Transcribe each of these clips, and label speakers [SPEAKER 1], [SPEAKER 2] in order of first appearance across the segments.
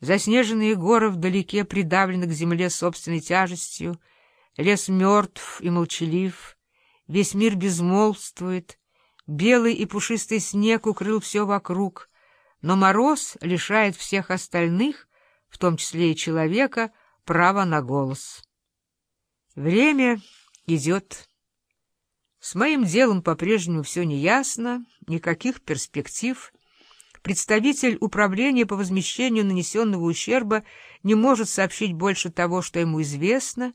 [SPEAKER 1] Заснеженные горы вдалеке придавлены к земле собственной тяжестью, лес мертв и молчалив, весь мир безмолвствует, белый и пушистый снег укрыл все вокруг, но мороз лишает всех остальных, в том числе и человека, права на голос. Время идет. С моим делом по-прежнему все неясно, никаких перспектив — Представитель управления по возмещению нанесенного ущерба не может сообщить больше того, что ему известно.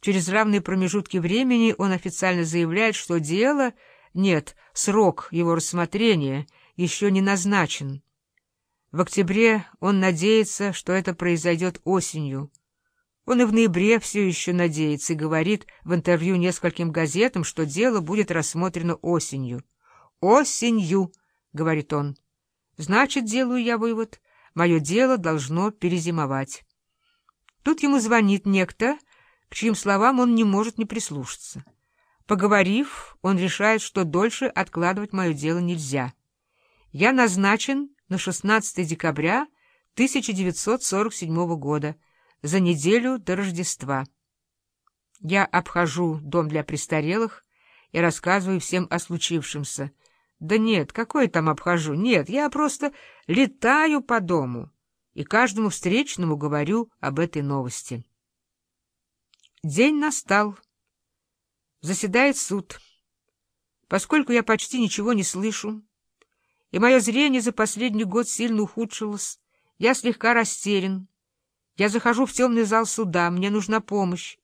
[SPEAKER 1] Через равные промежутки времени он официально заявляет, что дело... Нет, срок его рассмотрения еще не назначен. В октябре он надеется, что это произойдет осенью. Он и в ноябре все еще надеется и говорит в интервью нескольким газетам, что дело будет рассмотрено осенью. «Осенью», — говорит он. Значит, делаю я вывод, мое дело должно перезимовать. Тут ему звонит некто, к чьим словам он не может не прислушаться. Поговорив, он решает, что дольше откладывать мое дело нельзя. Я назначен на 16 декабря 1947 года, за неделю до Рождества. Я обхожу дом для престарелых и рассказываю всем о случившемся — да нет, какой там обхожу? Нет, я просто летаю по дому и каждому встречному говорю об этой новости. День настал. Заседает суд. Поскольку я почти ничего не слышу, и мое зрение за последний год сильно ухудшилось, я слегка растерян. Я захожу в темный зал суда, мне нужна помощь.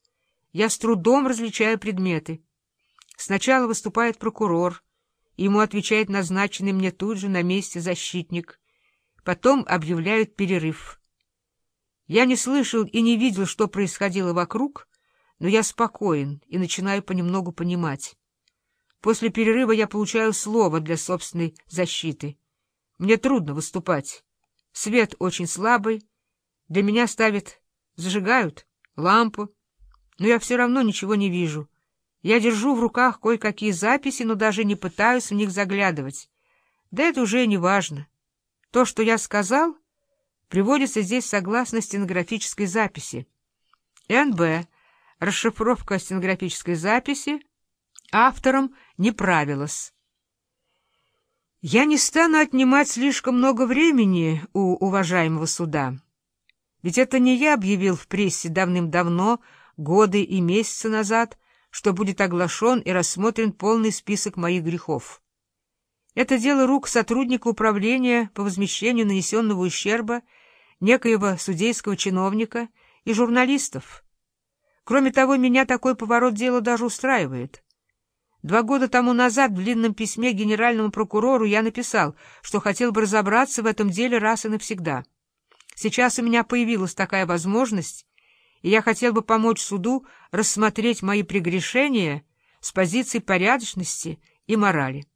[SPEAKER 1] Я с трудом различаю предметы. Сначала выступает прокурор — Ему отвечает назначенный мне тут же на месте защитник. Потом объявляют перерыв. Я не слышал и не видел, что происходило вокруг, но я спокоен и начинаю понемногу понимать. После перерыва я получаю слово для собственной защиты. Мне трудно выступать. Свет очень слабый. Для меня ставят, зажигают лампу, но я все равно ничего не вижу. Я держу в руках кое-какие записи, но даже не пытаюсь в них заглядывать. Да это уже не важно. То, что я сказал, приводится здесь согласно стенографической записи. НБ. Расшифровка стенографической записи автором не правилась. Я не стану отнимать слишком много времени у уважаемого суда. Ведь это не я объявил в прессе давным-давно, годы и месяцы назад, что будет оглашен и рассмотрен полный список моих грехов. Это дело рук сотрудника управления по возмещению нанесенного ущерба, некоего судейского чиновника и журналистов. Кроме того, меня такой поворот дела даже устраивает. Два года тому назад в длинном письме генеральному прокурору я написал, что хотел бы разобраться в этом деле раз и навсегда. Сейчас у меня появилась такая возможность, и я хотел бы помочь суду рассмотреть мои прегрешения с позиции порядочности и морали.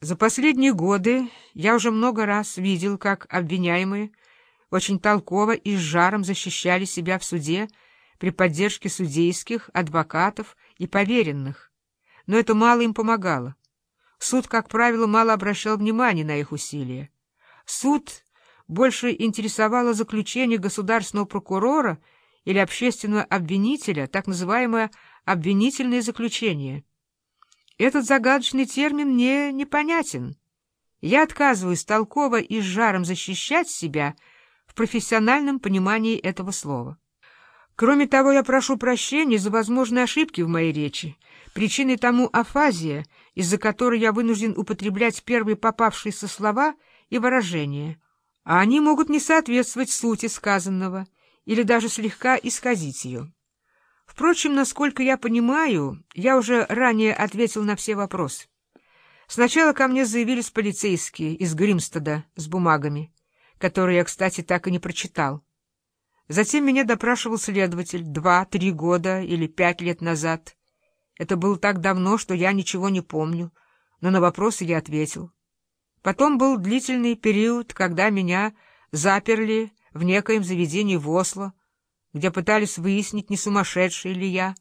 [SPEAKER 1] За последние годы я уже много раз видел, как обвиняемые очень толково и с жаром защищали себя в суде при поддержке судейских, адвокатов и поверенных. Но это мало им помогало. Суд, как правило, мало обращал внимания на их усилия. Суд больше интересовало заключение государственного прокурора или общественного обвинителя, так называемое обвинительное заключение. Этот загадочный термин мне непонятен. Я отказываюсь толково и с жаром защищать себя в профессиональном понимании этого слова. Кроме того, я прошу прощения за возможные ошибки в моей речи. Причиной тому афазия, из-за которой я вынужден употреблять первые попавшиеся слова и выражения — а они могут не соответствовать сути сказанного или даже слегка исказить ее. Впрочем, насколько я понимаю, я уже ранее ответил на все вопросы. Сначала ко мне заявились полицейские из Гримстеда с бумагами, которые я, кстати, так и не прочитал. Затем меня допрашивал следователь два-три года или пять лет назад. Это было так давно, что я ничего не помню, но на вопросы я ответил. Потом был длительный период, когда меня заперли в некоем заведении в Осло, где пытались выяснить, не сумасшедший ли я,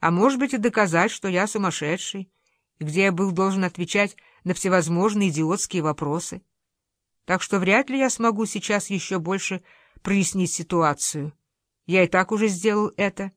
[SPEAKER 1] а может быть и доказать, что я сумасшедший, и где я был должен отвечать на всевозможные идиотские вопросы. так что вряд ли я смогу сейчас еще больше прояснить ситуацию. Я и так уже сделал это.